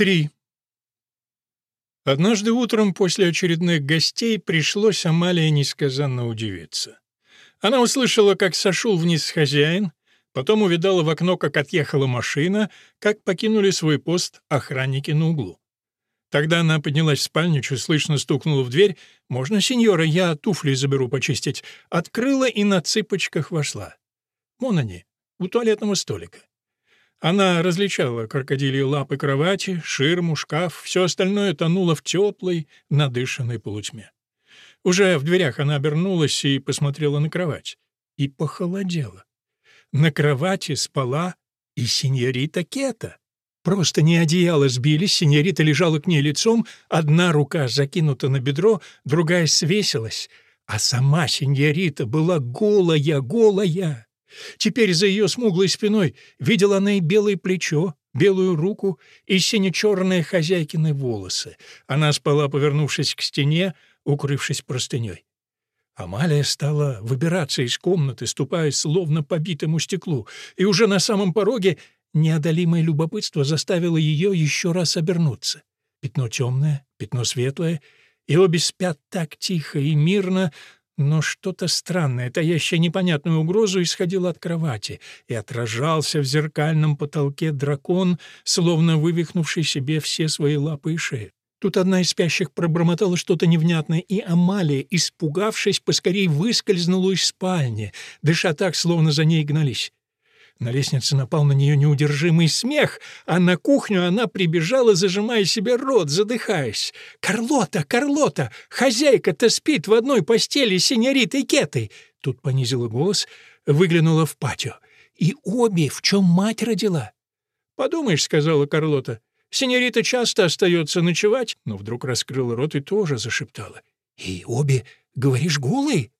3. Однажды утром после очередных гостей пришлось Амалии несказанно удивиться. Она услышала, как сошел вниз хозяин, потом увидала в окно, как отъехала машина, как покинули свой пост охранники на углу. Тогда она поднялась в спальню, чуть слышно стукнула в дверь. «Можно, сеньора, я туфли заберу почистить». Открыла и на цыпочках вошла. Вон они, у туалетного столика. Она различала крокодилии лапы кровати, ширму, шкаф, все остальное тонуло в теплой, надышанной полутьме. Уже в дверях она обернулась и посмотрела на кровать. И похолодела. На кровати спала и сеньорита Кета. Просто не одеяло сбились, сеньорита лежала к ней лицом, одна рука закинута на бедро, другая свесилась, а сама сеньорита была голая, голая. Теперь за ее смуглой спиной видела она и белое плечо, белую руку и сине-черные хозяйкины волосы. Она спала, повернувшись к стене, укрывшись простыней. Амалия стала выбираться из комнаты, ступая словно по битому стеклу, и уже на самом пороге неодолимое любопытство заставило ее еще раз обернуться. Пятно темное, пятно светлое, и обе спят так тихо и мирно, но что-то странное, таящее непонятную угрозу, исходило от кровати, и отражался в зеркальном потолке дракон, словно вывихнувший себе все свои лапы и шею. Тут одна из спящих пробормотала что-то невнятное, и Амалия, испугавшись, поскорей выскользнула из спальни, дыша так, словно за ней гнались. На лестнице напал на нее неудержимый смех, а на кухню она прибежала, зажимая себе рот, задыхаясь. «Карлота, Карлота! Хозяйка-то спит в одной постели с синьоритой Кетой!» Тут понизила голос, выглянула в патио. «И обе, в чем мать родила?» «Подумаешь», — сказала Карлота, — «синьорита часто остается ночевать», но вдруг раскрыла рот и тоже зашептала. «И обе, говоришь, голые?»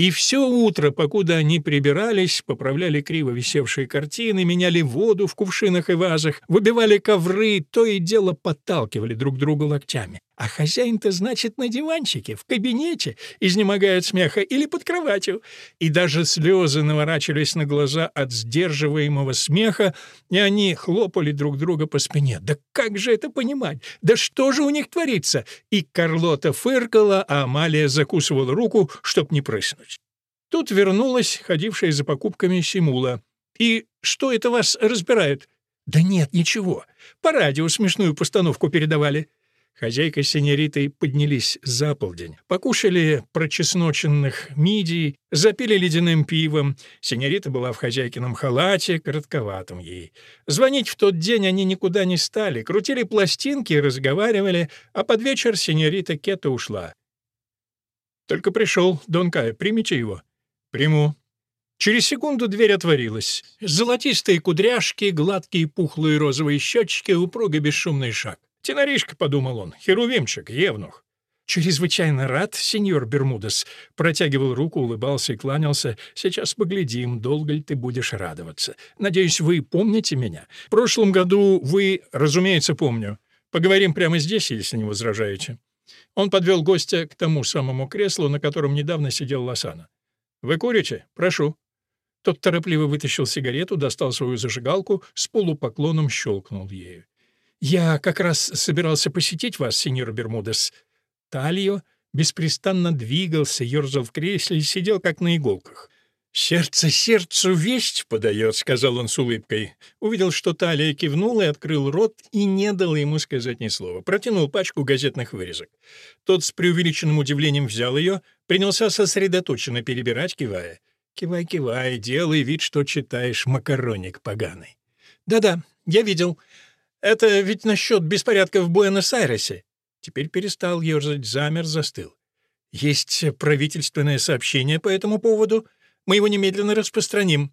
И все утро, покуда они прибирались, поправляли криво висевшие картины, меняли воду в кувшинах и вазах, выбивали ковры, то и дело подталкивали друг друга локтями. А хозяин-то, значит, на диванчике, в кабинете, изнемогая смеха, или под кроватью. И даже слезы наворачивались на глаза от сдерживаемого смеха, и они хлопали друг друга по спине. Да как же это понимать? Да что же у них творится? И Карлота фыркала, а Амалия закусывала руку, чтоб не прыснуть. Тут вернулась ходившая за покупками Симула. «И что это вас разбирает?» «Да нет, ничего. По радио смешную постановку передавали». Хозяйка с синьоритой поднялись за полдень, покушали прочесноченных мидий, запили ледяным пивом. Синьорита была в хозяйкином халате, коротковатом ей. Звонить в тот день они никуда не стали, крутили пластинки и разговаривали, а под вечер синьорита Кета ушла. «Только пришел, Дон Кай, примите его». «Приму». Через секунду дверь отворилась. Золотистые кудряшки, гладкие пухлые розовые щечки, упругий бесшумный шаг. «Теноришка», — подумал он, — «херувимчик, евнух». «Чрезвычайно рад, сеньор Бермудес», — протягивал руку, улыбался и кланялся. «Сейчас поглядим, долго ли ты будешь радоваться. Надеюсь, вы помните меня? В прошлом году вы, разумеется, помню. Поговорим прямо здесь, если не возражаете». Он подвел гостя к тому самому креслу, на котором недавно сидел Лосана. «Вы курите? Прошу». Тот торопливо вытащил сигарету, достал свою зажигалку, с полупоклоном щелкнул ею. «Я как раз собирался посетить вас, сеньор Бермудес». Тальо беспрестанно двигался, ерзал в кресле и сидел как на иголках. «Сердце сердцу весть подает», — сказал он с улыбкой. Увидел, что Талия кивнул и открыл рот, и не дал ему сказать ни слова. Протянул пачку газетных вырезок. Тот с преувеличенным удивлением взял ее, принялся сосредоточенно перебирать, кивая. «Кивай, кивай, делай вид, что читаешь макароник поганый». «Да-да, я видел. Это ведь насчет беспорядков в Буэнос-Айресе. Теперь перестал ерзать, замер, застыл. Есть правительственное сообщение по этому поводу. Мы его немедленно распространим.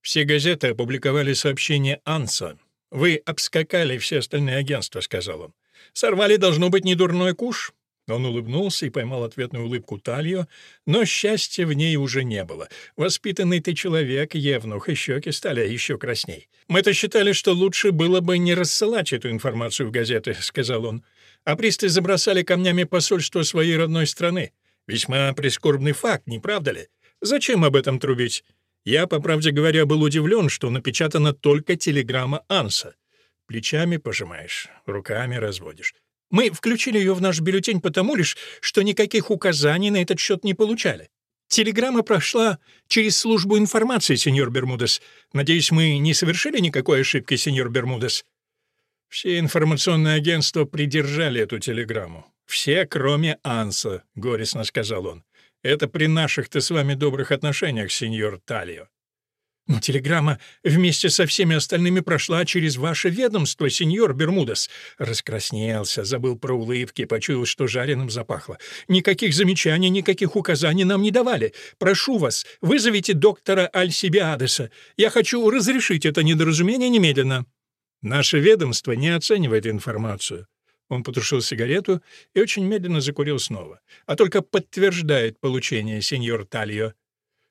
Все газеты опубликовали сообщение Анса. Вы обскакали все остальные агентства, сказал он. Сорвали должно быть недурной куш. Он улыбнулся и поймал ответную улыбку Талью, но счастья в ней уже не было. Воспитанный ты человек, Евнух, и щеки стали еще красней. «Мы-то считали, что лучше было бы не рассылать эту информацию в газеты», — сказал он. «А присты забросали камнями посольство своей родной страны. Весьма прискорбный факт, не правда ли? Зачем об этом трубить? Я, по правде говоря, был удивлен, что напечатана только телеграмма Анса. Плечами пожимаешь, руками разводишь. Мы включили ее в наш бюллетень потому лишь, что никаких указаний на этот счет не получали. Телеграмма прошла через службу информации, сеньор Бермудес. Надеюсь, мы не совершили никакой ошибки, сеньор Бермудес. Все информационные агентства придержали эту телеграмму. Все, кроме Анса, горестно сказал он. Это при наших-то с вами добрых отношениях, сеньор Талио. Телеграмма вместе со всеми остальными прошла через ваше ведомство, сеньор Бермудес. Раскраснелся, забыл про улыбки, почуял, что жареным запахло. Никаких замечаний, никаких указаний нам не давали. Прошу вас, вызовите доктора Альсибиадеса. Я хочу разрешить это недоразумение немедленно. Наше ведомство не оценивает информацию. Он потушил сигарету и очень медленно закурил снова. А только подтверждает получение сеньор Тальо.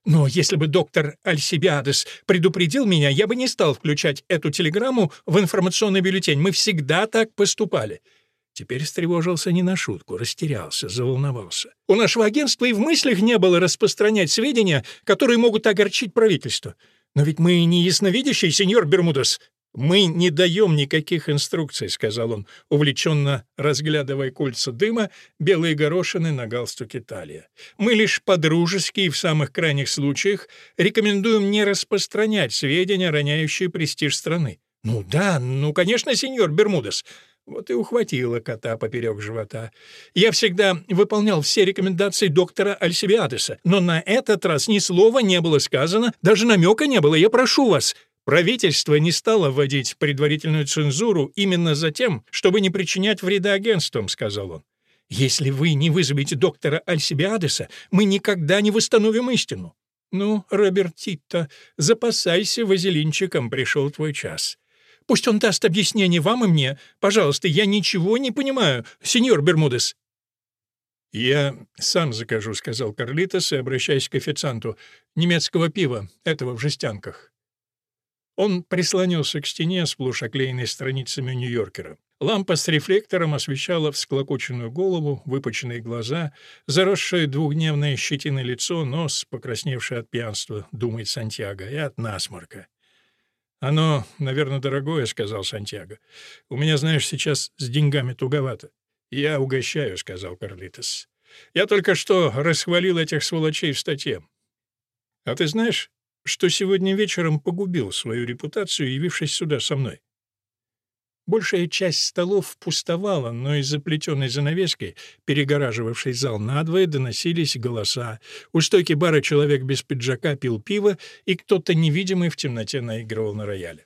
Но если бы доктор Альсибиадес предупредил меня, я бы не стал включать эту телеграмму в информационный бюллетень. Мы всегда так поступали. Теперь встревожился не на шутку, растерялся, заволновался. У нашего агентства и в мыслях не было распространять сведения, которые могут огорчить правительство. Но ведь мы не ясновидящий, сеньор Бермудес. «Мы не даем никаких инструкций», — сказал он, увлеченно разглядывая кольца дыма, белые горошины на галстуке талия. «Мы лишь подружески и в самых крайних случаях рекомендуем не распространять сведения, роняющие престиж страны». «Ну да, ну, конечно, сеньор Бермудес». Вот и ухватила кота поперек живота. Я всегда выполнял все рекомендации доктора Альсибиадеса, но на этот раз ни слова не было сказано, даже намека не было. Я прошу вас, Правительство не стало вводить предварительную цензуру именно за тем, чтобы не причинять вреда агентствам, сказал он. Если вы не вызовете доктора Альсибиадеса, мы никогда не восстановим истину. Ну, Роберт Титто, запасайся вазелинчиком, пришел твой час. Пусть он даст объяснение вам и мне. Пожалуйста, я ничего не понимаю, сеньор Бермудес. «Я сам закажу», — сказал Карлитос и, обращаясь к официанту, — «немецкого пива, этого в жестянках». Он прислонился к стене, сплошь оклеенной страницами Нью-Йоркера. Лампа с рефлектором освещала всклокоченную голову, выпученные глаза, заросшее двухдневное щетиной лицо, нос, покрасневший от пьянства, думает Сантьяго, и от насморка. «Оно, наверное, дорогое», — сказал Сантьяго. «У меня, знаешь, сейчас с деньгами туговато». «Я угощаю», — сказал Карлитос. «Я только что расхвалил этих сволочей в статье. А ты знаешь, что сегодня вечером погубил свою репутацию, явившись сюда со мной. Большая часть столов пустовала, но из-за плетеной занавески, перегораживавшей зал надвое, доносились голоса. У стойки бара человек без пиджака пил пиво, и кто-то невидимый в темноте наигрывал на рояле.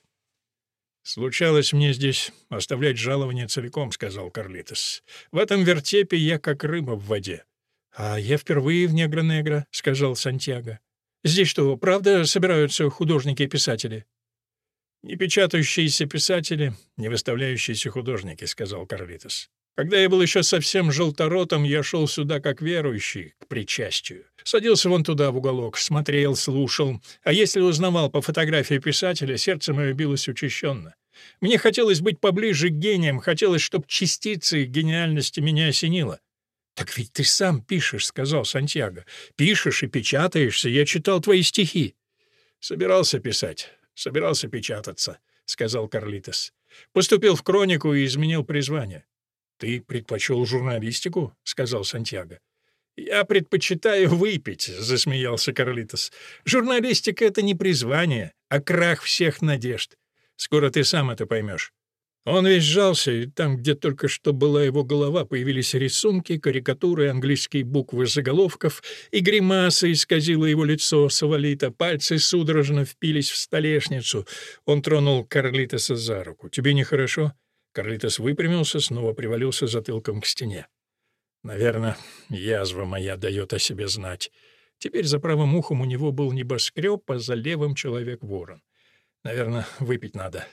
«Случалось мне здесь оставлять жалование целиком», — сказал Карлитос. «В этом вертепе я как рыба в воде». «А я впервые в Негро-Негро», — сказал Сантьяго. Здесь что, правда собираются художники и писатели?» «Не печатающиеся писатели, не выставляющиеся художники», — сказал Карлитос. «Когда я был еще совсем желторотом, я шел сюда как верующий, к причастию. Садился вон туда, в уголок, смотрел, слушал. А если узнавал по фотографии писателя, сердце мое билось учащенно. Мне хотелось быть поближе к гениям, хотелось, чтобы частицы гениальности меня осенило. «Так ведь ты сам пишешь», — сказал Сантьяго. «Пишешь и печатаешься. Я читал твои стихи». «Собирался писать, собирался печататься», — сказал Карлитос. «Поступил в Кронику и изменил призвание». «Ты предпочел журналистику?» — сказал Сантьяго. «Я предпочитаю выпить», — засмеялся Карлитос. «Журналистика — это не призвание, а крах всех надежд. Скоро ты сам это поймешь. Он весь сжался, и там, где только что была его голова, появились рисунки, карикатуры, английские буквы заголовков, и гримаса исказила его лицо Савалита, пальцы судорожно впились в столешницу. Он тронул Карлитоса за руку. «Тебе нехорошо?» Карлитос выпрямился, снова привалился затылком к стене. «Наверное, язва моя дает о себе знать». Теперь за правым ухом у него был небоскреб, а за левым — человек-ворон. «Наверное, выпить надо».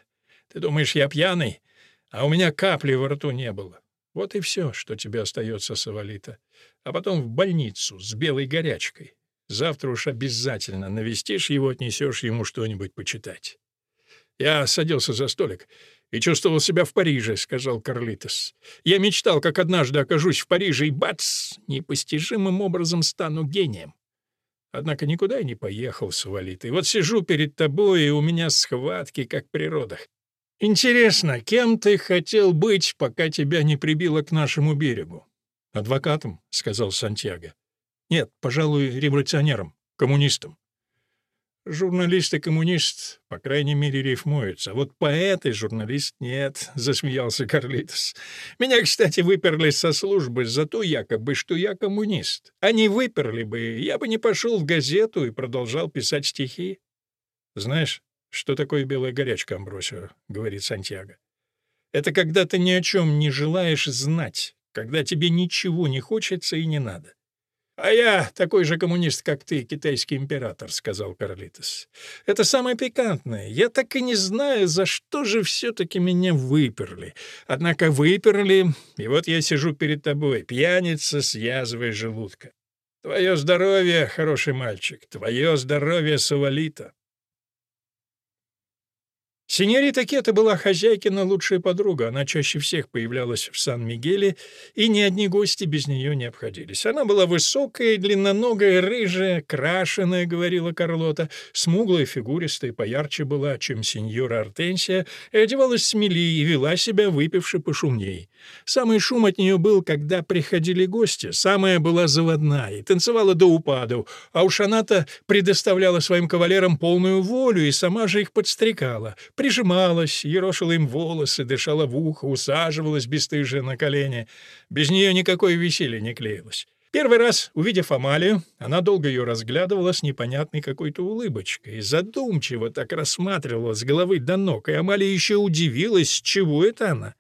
Ты думаешь, я пьяный? А у меня капли во рту не было. Вот и все, что тебе остается, Савалита. А потом в больницу с белой горячкой. Завтра уж обязательно навестишь его, отнесешь ему что-нибудь почитать. Я садился за столик и чувствовал себя в Париже, — сказал Карлитос. Я мечтал, как однажды окажусь в Париже, и бац, непостижимым образом стану гением. Однако никуда я не поехал, Савалита. И вот сижу перед тобой, и у меня схватки, как при родах. Интересно, кем ты хотел быть, пока тебя не прибило к нашему берегу? Адвокатом, сказал Сантьяго. Нет, пожалуй, революционером, коммунистом. Журналист и коммунист, по крайней мере, рифмуются. А вот поэт и журналист нет, — засмеялся Карлитос. Меня, кстати, выперли со службы за то якобы, что я коммунист. Они выперли бы, я бы не пошел в газету и продолжал писать стихи. Знаешь, что такое белая горячка, Амбросио, — говорит Сантьяго. Это когда ты ни о чем не желаешь знать, когда тебе ничего не хочется и не надо. «А я такой же коммунист, как ты, китайский император», — сказал Карлитос. «Это самое пикантное. Я так и не знаю, за что же все-таки меня выперли. Однако выперли, и вот я сижу перед тобой, пьяница с язвой желудка. Твое здоровье, хороший мальчик, твое здоровье, Савалита». Синьорита Кета была хозяйкина лучшая подруга, она чаще всех появлялась в Сан-Мигеле, и ни одни гости без нее не обходились. Она была высокая, длинноногая, рыжая, крашеная, говорила Карлота, смуглая, фигуристая, поярче была, чем сеньора Артенсия, и одевалась смелее и вела себя выпивши пошумней. Самый шум от нее был, когда приходили гости, самая была заводная и танцевала до упаду, а уж она-то предоставляла своим кавалерам полную волю и сама же их подстрекала — прижималась, ерошила им волосы, дышала в ухо, усаживалась бесстыжая на колени. Без нее никакое веселье не клеилось. Первый раз, увидев Амалию, она долго ее разглядывала с непонятной какой-то улыбочкой, задумчиво так рассматривала с головы до ног, и Амалия еще удивилась, чего это она.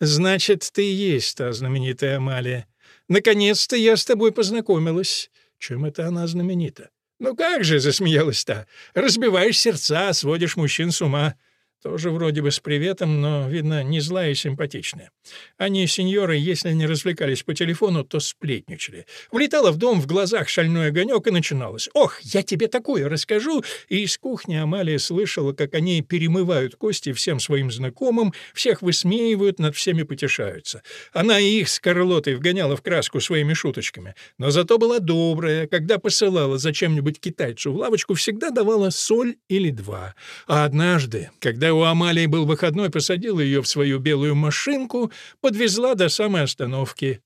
«Значит, ты и есть та знаменитая Амалия. Наконец-то я с тобой познакомилась. Чем это она знаменита?» «Ну как же», — засмеялась та, — «разбиваешь сердца, сводишь мужчин с ума». Тоже вроде бы с приветом, но, видно, не злая и симпатичная. Они, сеньоры, если не развлекались по телефону, то сплетничали. Влетала в дом в глазах шальной огонек и начиналось. «Ох, я тебе такое расскажу!» И из кухни Амалия слышала, как они перемывают кости всем своим знакомым, всех высмеивают, над всеми потешаются. Она и их с Карлотой вгоняла в краску своими шуточками. Но зато была добрая, когда посылала зачем-нибудь китайцу в лавочку, всегда давала соль или два. А однажды, когда у Амалии был выходной, посадила ее в свою белую машинку, подвезла до самой остановки.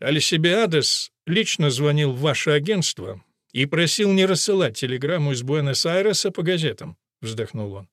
Альсибиадес лично звонил в ваше агентство и просил не рассылать телеграмму из Буэнос-Айреса по газетам, — вздохнул он.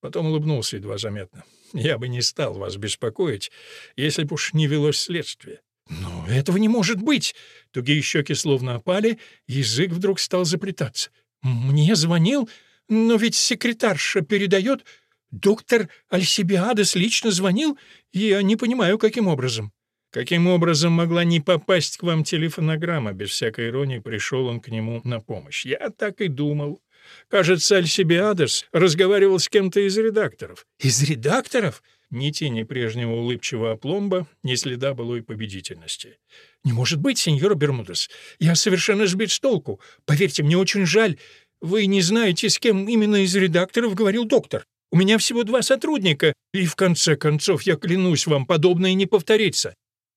Потом улыбнулся едва заметно. «Я бы не стал вас беспокоить, если б уж не велось следствие». «Но этого не может быть!» Тугие щеки словно опали, язык вдруг стал заплетаться. «Мне звонил но ведь секретарша передает... Доктор Альсибиадес лично звонил, и я не понимаю, каким образом. Каким образом могла не попасть к вам телефонограмма? Без всякой иронии пришел он к нему на помощь. Я так и думал. Кажется, Альсибиадес разговаривал с кем-то из редакторов. Из редакторов? Ни тени прежнего улыбчивого опломба, ни следа былой победительности. «Не может быть, сеньор Бермудес. Я совершенно сбит с толку. Поверьте, мне очень жаль. Вы не знаете, с кем именно из редакторов говорил доктор. У меня всего два сотрудника, и в конце концов, я клянусь вам, подобное не повторится.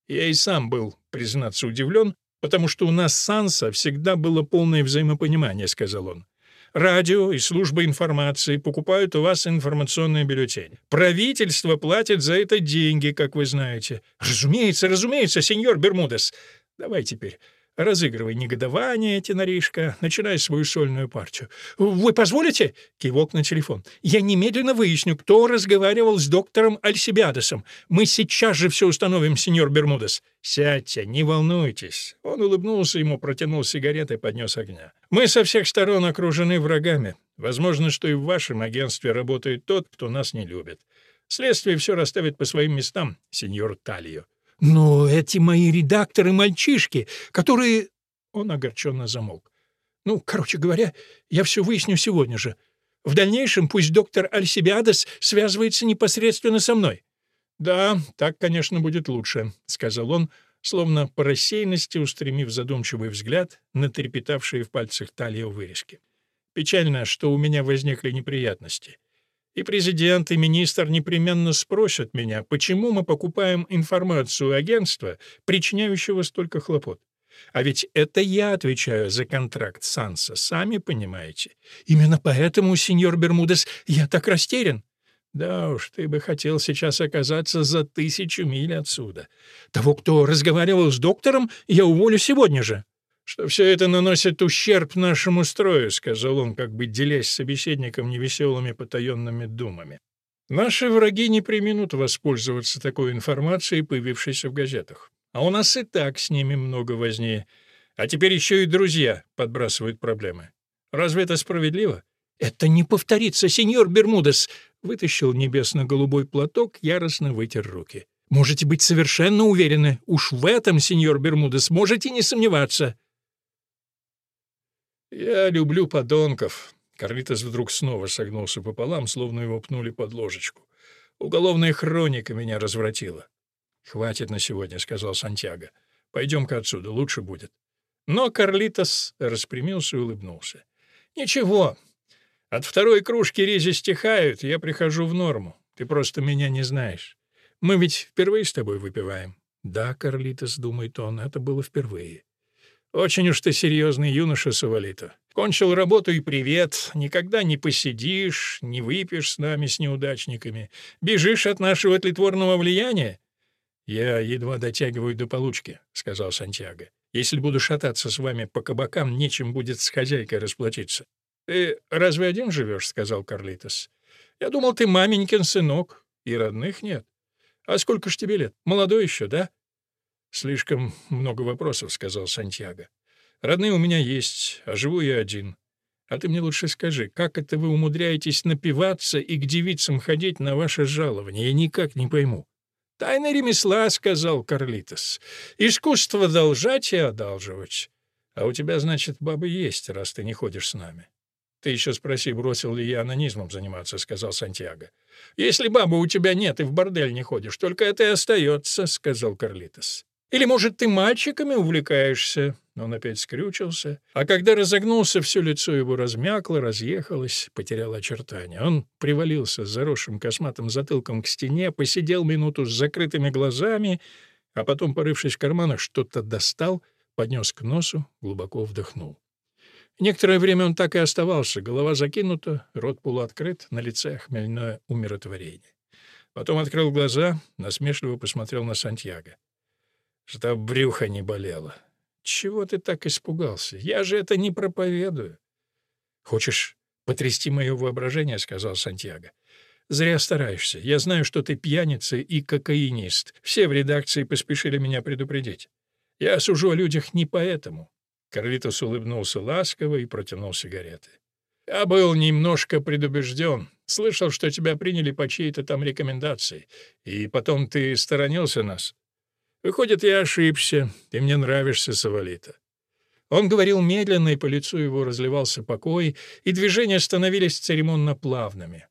Я и сам был, признаться, удивлен, потому что у нас с Санса всегда было полное взаимопонимание, сказал он. Радио и служба информации покупают у вас информационный бюллетень. Правительство платит за это деньги, как вы знаете. Разумеется, разумеется, сеньор Бермудес. Давай теперь Разыгрывай негодование, теноришка, начинай свою сольную партию. «Вы позволите?» — кивок на телефон. «Я немедленно выясню, кто разговаривал с доктором Альсибиадесом. Мы сейчас же все установим, сеньор Бермудес». «Сядьте, не волнуйтесь». Он улыбнулся ему, протянул сигареты и поднес огня. «Мы со всех сторон окружены врагами. Возможно, что и в вашем агентстве работает тот, кто нас не любит. Следствие все расставит по своим местам, сеньор Тальо. «Но эти мои редакторы-мальчишки, которые...» Он огорченно замолк. «Ну, короче говоря, я все выясню сегодня же. В дальнейшем пусть доктор Альсибиадес связывается непосредственно со мной». «Да, так, конечно, будет лучше», — сказал он, словно по рассеянности устремив задумчивый взгляд на трепетавшие в пальцах талию вырезки. «Печально, что у меня возникли неприятности. И президент, и министр непременно спросят меня, почему мы покупаем информацию агентства, причиняющего столько хлопот. А ведь это я отвечаю за контракт Санса, сами понимаете. Именно поэтому, сеньор Бермудес, я так растерян. Да уж, ты бы хотел сейчас оказаться за тысячу миль отсюда. Того, кто разговаривал с доктором, я уволю сегодня же. Что все это наносит ущерб нашему строю, сказал он, как бы делясь с собеседником невеселыми потаенными думами. Наши враги не приминут воспользоваться такой информацией, появившейся в газетах. А у нас и так с ними много возни. А теперь еще и друзья подбрасывают проблемы. Разве это справедливо? «Это не повторится, сеньор Бермудес!» Вытащил небесно-голубой платок, яростно вытер руки. «Можете быть совершенно уверены. Уж в этом, сеньор Бермудес, можете не сомневаться». «Я люблю подонков». Карлитос вдруг снова согнулся пополам, словно его пнули под ложечку. «Уголовная хроника меня развратила». «Хватит на сегодня», — сказал Сантьяго. «Пойдем-ка отсюда, лучше будет». Но Карлитос распрямился и улыбнулся. «Ничего, от второй кружки ризи стихают, я прихожу в норму. Ты просто меня не знаешь. Мы ведь впервые с тобой выпиваем». «Да, Карлитос», — думает он, — «это было впервые». «Очень уж ты серьезный юноша, Савалита. Кончил работу и привет. Никогда не посидишь, не выпьешь с нами, с неудачниками. Бежишь от нашего тлетворного влияния?» «Я едва дотягиваю до получки», — сказал Сантьяго. «Если буду шататься с вами по кабакам, нечем будет с хозяйкой расплатиться». «Ты разве один живешь?» — сказал Карлитос. «Я думал, ты маменькин сынок, и родных нет. А сколько ж тебе лет? Молодой еще, да?» «Слишком много вопросов», — сказал Сантьяго. «Родные у меня есть, а живу я один. А ты мне лучше скажи, как это вы умудряетесь напиваться и к девицам ходить на ваше жалование? Я никак не пойму». «Тайна ремесла», — сказал Карлитос. «Искусство должать и одалживать. А у тебя, значит, бабы есть, раз ты не ходишь с нами». «Ты еще спроси, бросил ли я анонизмом заниматься», — сказал Сантьяго. «Если бабы у тебя нет и в бордель не ходишь, только это и остается», — сказал Карлитос. «Или, может, ты мальчиками увлекаешься?» Он опять скрючился, а когда разогнулся, все лицо его размякло, разъехалось, потеряло очертания. Он привалился с заросшим косматым затылком к стене, посидел минуту с закрытыми глазами, а потом, порывшись в карманах, что-то достал, поднес к носу, глубоко вдохнул. Некоторое время он так и оставался, голова закинута, рот полуоткрыт, на лице хмельное умиротворение. Потом открыл глаза, насмешливо посмотрел на Сантьяго. «Чтоб брюхо не болело. Чего ты так испугался? Я же это не проповедую». «Хочешь потрясти мое воображение?» — сказал Сантьяго. «Зря стараешься. Я знаю, что ты пьяница и кокаинист. Все в редакции поспешили меня предупредить. Я сужу о людях не поэтому. Карлитос улыбнулся ласково и протянул сигареты. «Я был немножко предубежден. Слышал, что тебя приняли по чьей-то там рекомендации. И потом ты сторонился нас. Выходит, я ошибся. Ты мне нравишься, Савалита». Он говорил медленно, и по лицу его разливался покой, и движения становились церемонно плавными.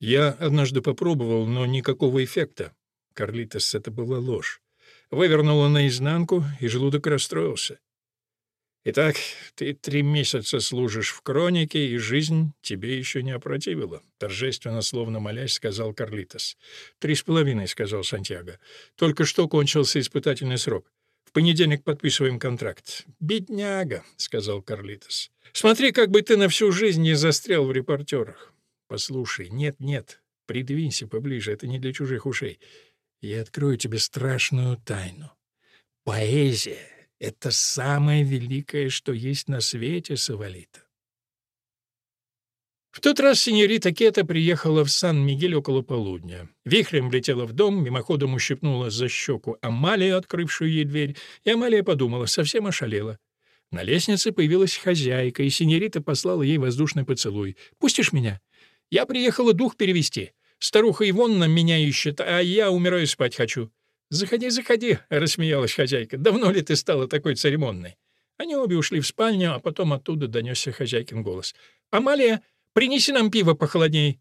«Я однажды попробовал, но никакого эффекта». Карлитос, это была ложь. Вывернула наизнанку, и желудок расстроился. Итак, ты три месяца служишь в Кронике, и жизнь тебе еще не опротивила, — торжественно, словно молясь, сказал Карлитос. Три с половиной, — сказал Сантьяго. Только что кончился испытательный срок. В понедельник подписываем контракт. «Бедняга», — сказал Карлитос. «Смотри, как бы ты на всю жизнь не застрял в репортерах. Послушай, нет-нет, придвинься поближе, это не для чужих ушей. Я открою тебе страшную тайну. Поэзия это самое великое, что есть на свете, Савалита. В тот раз сеньорита Кета приехала в Сан-Мигель около полудня. Вихрем влетела в дом, мимоходом ущипнула за щеку Амалию, открывшую ей дверь, и Амалия подумала, совсем ошалела. На лестнице появилась хозяйка, и сеньорита послала ей воздушный поцелуй. «Пустишь меня? Я приехала дух перевести. Старуха Ивонна меня ищет, а я умираю спать хочу. «Заходи, заходи», — рассмеялась хозяйка. «Давно ли ты стала такой церемонной?» Они обе ушли в спальню, а потом оттуда донесся хозяйкин голос. «Амалия, принеси нам пиво похолодней».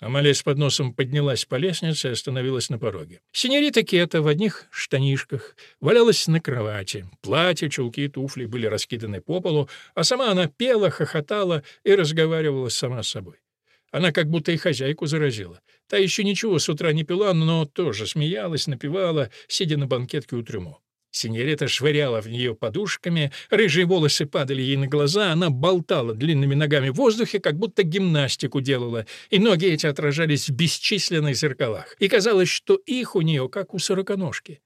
Амалия с подносом поднялась по лестнице и остановилась на пороге. Синьорита Кета в одних штанишках валялась на кровати. Платье, чулки и туфли были раскиданы по полу, а сама она пела, хохотала и разговаривала сама с собой. Она как будто и хозяйку заразила. Та еще ничего с утра не пила, но тоже смеялась, напевала, сидя на банкетке у трюмо. Синьорита швыряла в нее подушками, рыжие волосы падали ей на глаза, она болтала длинными ногами в воздухе, как будто гимнастику делала, и ноги эти отражались в бесчисленных зеркалах, и казалось, что их у нее, как у сороконожки.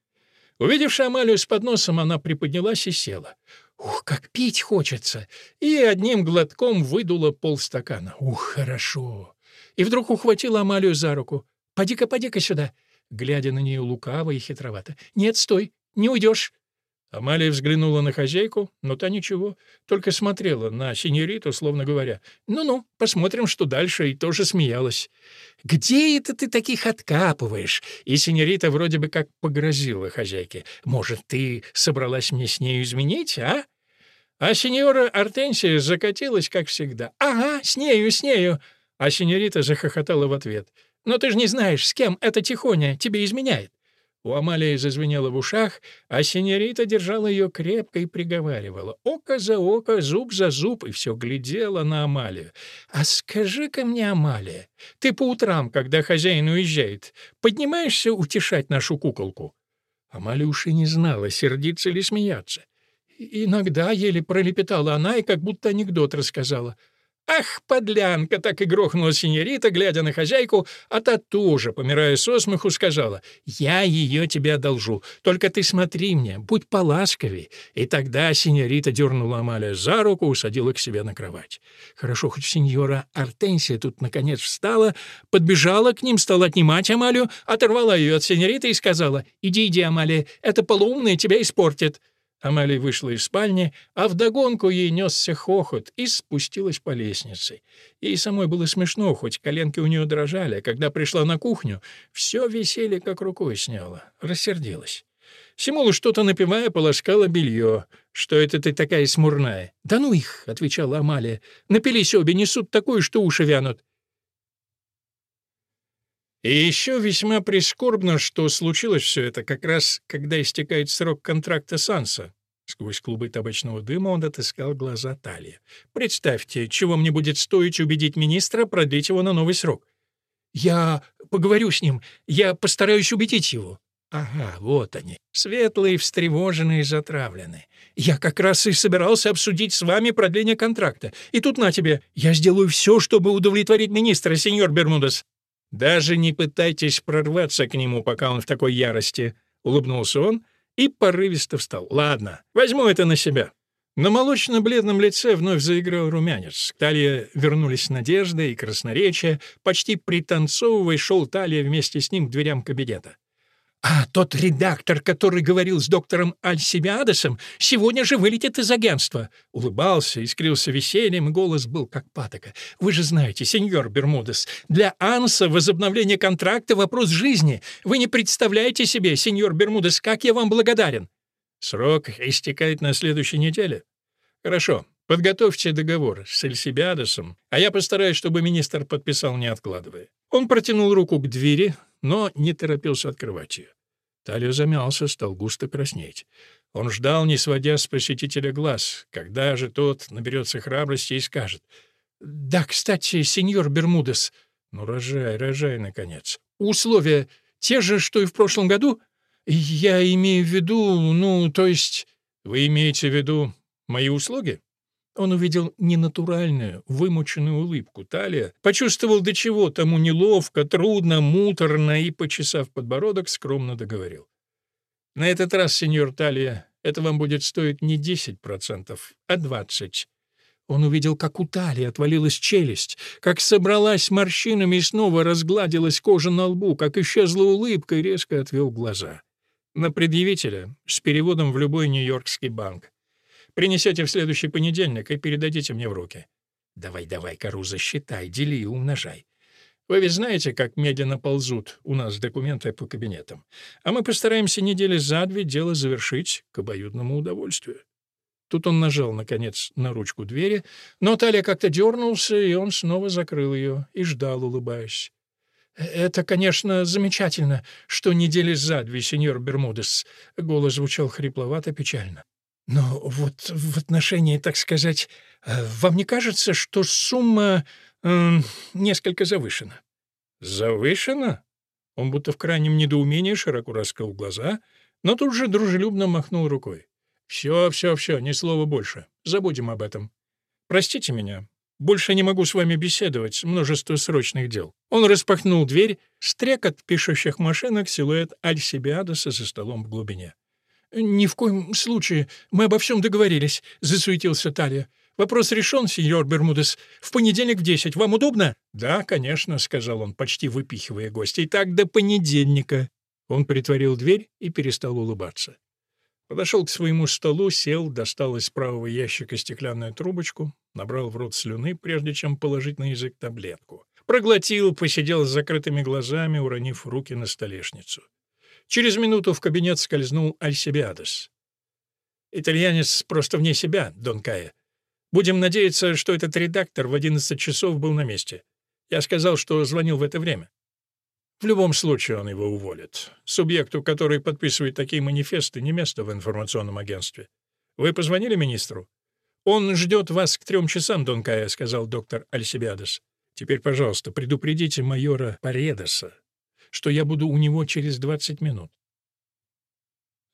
Увидевши Амалию с подносом, она приподнялась и села. «Ух, как пить хочется!» И одним глотком выдула полстакана. «Ух, хорошо!» И вдруг ухватила Амалию за руку. «Поди-ка, поди-ка сюда!» Глядя на нее лукаво и хитровато. «Нет, стой! Не уйдешь!» Амалия взглянула на хозяйку, но та ничего, только смотрела на синьориту, словно говоря, «Ну-ну, посмотрим, что дальше», и тоже смеялась. «Где это ты таких откапываешь?» И синьорита вроде бы как погрозила хозяйке. «Может, ты собралась мне с нею изменить, а?» А сеньора Артенсия закатилась, как всегда. «Ага, с нею, с нею!» А синьорита захохотала в ответ. «Но ты же не знаешь, с кем эта тихоня тебе изменяет. У Амалии зазвенело в ушах, а синьорита держала ее крепко и приговаривала. Око за око, зуб за зуб, и все глядела на Амалию. «А скажи-ка мне, Амалия, ты по утрам, когда хозяин уезжает, поднимаешься утешать нашу куколку?» Амалия уж и не знала, сердиться или смеяться. Иногда еле пролепетала она и как будто анекдот рассказала — «Ах, подлянка!» — так и грохнула синьорита, глядя на хозяйку, а та тоже, помирая со смеху, сказала, «Я ее тебе одолжу, только ты смотри мне, будь поласковей». И тогда синьорита дернула Амалия за руку, усадила к себе на кровать. Хорошо, хоть синьора Артенсия тут наконец встала, подбежала к ним, стала отнимать Амалию, оторвала ее от синьориты и сказала, «Иди, иди, Амалия, это полуумное тебя испортит». Амалия вышла из спальни, а вдогонку ей несся хохот и спустилась по лестнице. Ей самой было смешно, хоть коленки у нее дрожали, а когда пришла на кухню, все веселье как рукой сняло, рассердилась. Симула, что-то напивая, полоскала белье. «Что это ты такая смурная?» «Да ну их!» — отвечала Амалия. «Напились обе, несут такое, что уши вянут». И еще весьма прискорбно, что случилось все это как раз, когда истекает срок контракта Санса. Сквозь клубы табачного дыма он отыскал глаза Талии. «Представьте, чего мне будет стоить убедить министра продлить его на новый срок?» «Я поговорю с ним. Я постараюсь убедить его». «Ага, вот они. Светлые, встревоженные, затравленные. Я как раз и собирался обсудить с вами продление контракта. И тут на тебе. Я сделаю все, чтобы удовлетворить министра, сеньор Бермудес. «Даже не пытайтесь прорваться к нему, пока он в такой ярости», — улыбнулся он и порывисто встал. «Ладно, возьму это на себя». На молочно-бледном лице вновь заиграл румянец. К Талия вернулись надежда и красноречие. Почти пританцовывая, шел Талия вместе с ним к дверям кабинета. А тот редактор, который говорил с доктором Альсибиадесом, сегодня же вылетит из агентства. Улыбался, искрился весельем, голос был как патока. Вы же знаете, сеньор Бермудес, для Анса возобновление контракта — вопрос жизни. Вы не представляете себе, сеньор Бермудес, как я вам благодарен. Срок истекает на следующей неделе. Хорошо, подготовьте договор с Альсибиадесом, а я постараюсь, чтобы министр подписал, не откладывая. Он протянул руку к двери, но не торопился открывать ее. Талио замялся, стал густо краснеть. Он ждал, не сводя с посетителя глаз, когда же тот наберется храбрости и скажет. «Да, кстати, сеньор Бермудес...» «Ну, рожай, рожай, наконец. Условия те же, что и в прошлом году?» «Я имею в виду, ну, то есть...» «Вы имеете в виду мои услуги?» Он увидел ненатуральную, вымученную улыбку Талия, почувствовал до чего тому неловко, трудно, муторно и, почесав подбородок, скромно договорил. «На этот раз, сеньор Талия, это вам будет стоить не 10%, а 20%. Он увидел, как у Талии отвалилась челюсть, как собралась морщинами и снова разгладилась кожа на лбу, как исчезла улыбка и резко отвел глаза. На предъявителя с переводом в любой нью-йоркский банк. Принесете в следующий понедельник и передадите мне в руки. Давай, давай, Каруза, считай, дели и умножай. Вы ведь знаете, как медленно ползут у нас документы по кабинетам. А мы постараемся недели за две дело завершить к обоюдному удовольствию. Тут он нажал, наконец, на ручку двери, но Талия как-то дернулся, и он снова закрыл ее и ждал, улыбаясь. «Это, конечно, замечательно, что недели за две, сеньор Бермудес», — голос звучал хрипловато-печально. Но вот в отношении, так сказать, э, вам не кажется, что сумма э, несколько завышена? Завышена? Он будто в крайнем недоумении широко раскрыл глаза, но тут же дружелюбно махнул рукой. «Все, все, все, ни слова больше. Забудем об этом. Простите меня. Больше не могу с вами беседовать, множество срочных дел». Он распахнул дверь, стрекот пишущих машинок, силуэт Альсибиадоса за столом в глубине. «Ни в коем случае. Мы обо всем договорились», — засуетился Талия. «Вопрос решен, сеньор Бермудес. В понедельник в десять. Вам удобно?» «Да, конечно», — сказал он, почти выпихивая гостей. «Так до понедельника». Он притворил дверь и перестал улыбаться. Подошел к своему столу, сел, достал из правого ящика стеклянную трубочку, набрал в рот слюны, прежде чем положить на язык таблетку. Проглотил, посидел с закрытыми глазами, уронив руки на столешницу. Через минуту в кабинет скользнул Альсибиадес. «Итальянец просто вне себя, Дон Кая. Будем надеяться, что этот редактор в одиннадцать часов был на месте. Я сказал, что звонил в это время. В любом случае он его уволит. Субъекту, который подписывает такие манифесты, не место в информационном агентстве. Вы позвонили министру? Он ждет вас к трем часам, Дон Кая, сказал доктор Альсибиадес. Теперь, пожалуйста, предупредите майора Паредоса, что я буду у него через 20 минут.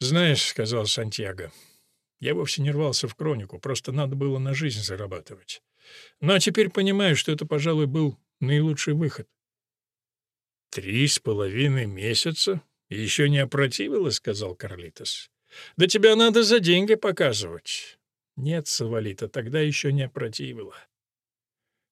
«Знаешь», — сказал Сантьяго, — «я вовсе не рвался в хронику, просто надо было на жизнь зарабатывать. Ну а теперь понимаю, что это, пожалуй, был наилучший выход». «Три с половиной месяца? Еще не опротивило?» — сказал Карлитос. «Да тебя надо за деньги показывать». «Нет, Савалита, тогда еще не опротивило».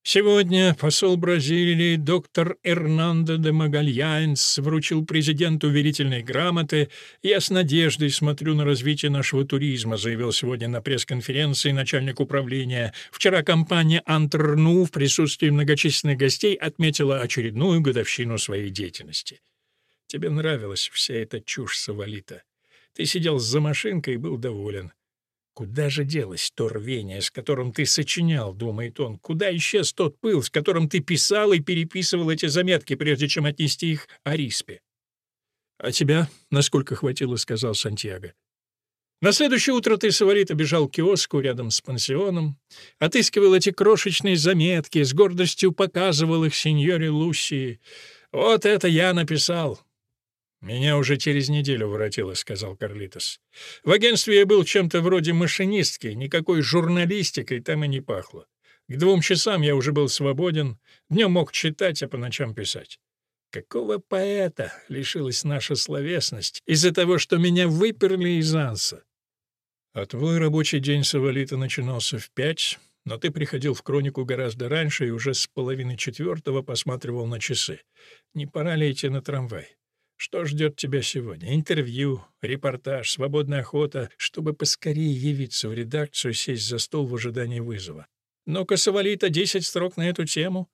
Сегодня посол Бразилии доктор Эрнандо де Магальянс вручил президенту верительные грамоты. «Я с надеждой смотрю на развитие нашего туризма», заявил сегодня на пресс-конференции начальник управления. Вчера компания «Антр ну» в присутствии многочисленных гостей отметила очередную годовщину своей деятельности. Тебе нравилась вся эта чушь, Савалита. Ты сидел за машинкой и был доволен. Куда же делось то рвение, с которым ты сочинял, думает он? Куда исчез тот пыл, с которым ты писал и переписывал эти заметки, прежде чем отнести их Ариспе? А тебя, насколько хватило, сказал Сантьяго. На следующее утро ты, Саварита, бежал к киоску рядом с пансионом, отыскивал эти крошечные заметки, с гордостью показывал их сеньоре Лусии. «Вот это я написал. «Меня уже через неделю воротило», — сказал Карлитос. «В агентстве я был чем-то вроде машинистки, никакой журналистикой там и не пахло. К двум часам я уже был свободен, днем мог читать, а по ночам писать. Какого поэта лишилась наша словесность из-за того, что меня выперли из Анса? А твой рабочий день Савалита начинался в пять, но ты приходил в Кронику гораздо раньше и уже с половины четвертого посматривал на часы. Не пора ли идти на трамвай? Что ждет тебя сегодня? Интервью, репортаж, свободная охота, чтобы поскорее явиться в редакцию, сесть за стол в ожидании вызова. Но-ка, Савалита, десять строк на эту тему.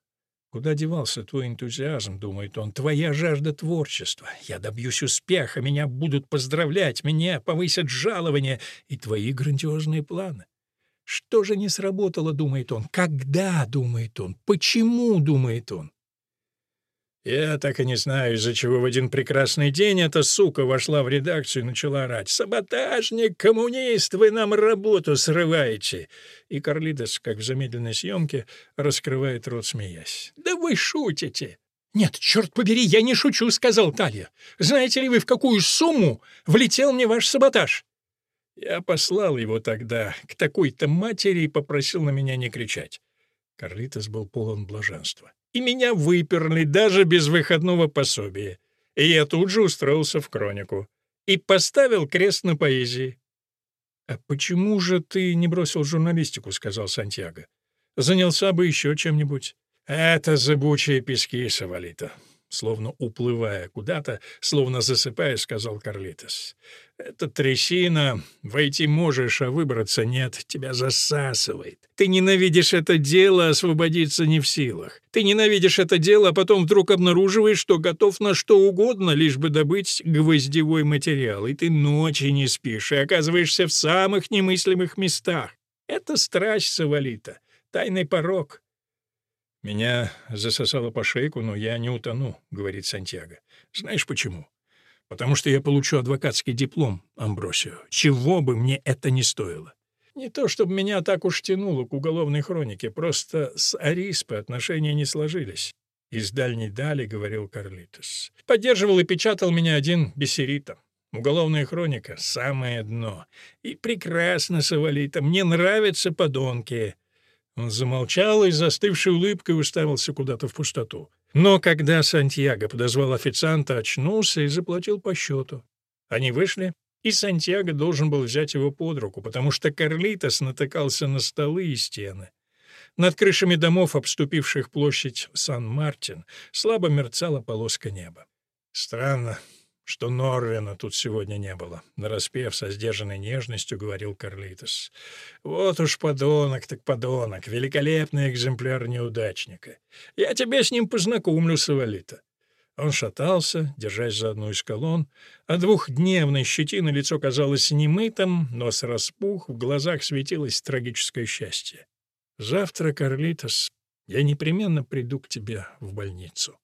Куда девался твой энтузиазм, думает он, твоя жажда творчества. Я добьюсь успеха, меня будут поздравлять, меня повысят жалования и твои грандиозные планы. Что же не сработало, думает он? Когда, думает он? Почему, думает он? Я так и не знаю, из-за чего в один прекрасный день эта сука вошла в редакцию и начала орать. «Саботажник, коммунист, вы нам работу срываете!» И Карлидес, как в замедленной съемке, раскрывает рот, смеясь. «Да вы шутите!» «Нет, черт побери, я не шучу», — сказал Талия. «Знаете ли вы, в какую сумму влетел мне ваш саботаж?» Я послал его тогда к такой-то матери и попросил на меня не кричать. Карлитос был полон блаженства и меня выперли даже без выходного пособия. И я тут же устроился в хронику. И поставил крест на поэзии. «А почему же ты не бросил журналистику?» — сказал Сантьяго. «Занялся бы еще чем-нибудь». «Это зыбучие пески, Савалита словно уплывая куда-то, словно засыпая, сказал Карлитос. «Это трясина. Войти можешь, а выбраться нет. Тебя засасывает. Ты ненавидишь это дело, освободиться не в силах. Ты ненавидишь это дело, а потом вдруг обнаруживаешь, что готов на что угодно, лишь бы добыть гвоздевой материал. И ты ночи не спишь, и оказываешься в самых немыслимых местах. Это страсть Савалита, тайный порог». «Меня засосало по шейку, но я не утону», — говорит Сантьяго. «Знаешь почему? Потому что я получу адвокатский диплом, Амбросио. Чего бы мне это ни стоило. Не то чтобы меня так уж тянуло к уголовной хронике, просто с Ариспо отношения не сложились». «Из дальней дали», — говорил Карлитос. «Поддерживал и печатал меня один Бессерита. Уголовная хроника — самое дно. И прекрасно, Савалита, мне нравятся подонки». Он замолчал и, застывшей улыбкой, уставился куда-то в пустоту. Но когда Сантьяго подозвал официанта, очнулся и заплатил по счету. Они вышли, и Сантьяго должен был взять его под руку, потому что Карлитос натыкался на столы и стены. Над крышами домов, обступивших площадь Сан-Мартин, слабо мерцала полоска неба. Странно, что Норвина тут сегодня не было. Нараспев со сдержанной нежностью говорил Карлитос. Вот уж подонок так подонок, великолепный экземпляр неудачника. Я тебя с ним познакомлю, Савалита. Он шатался, держась за одну из колонн, а двухдневной щетиной лицо казалось немытым, нос распух, в глазах светилось трагическое счастье. «Завтра, Карлитос, я непременно приду к тебе в больницу».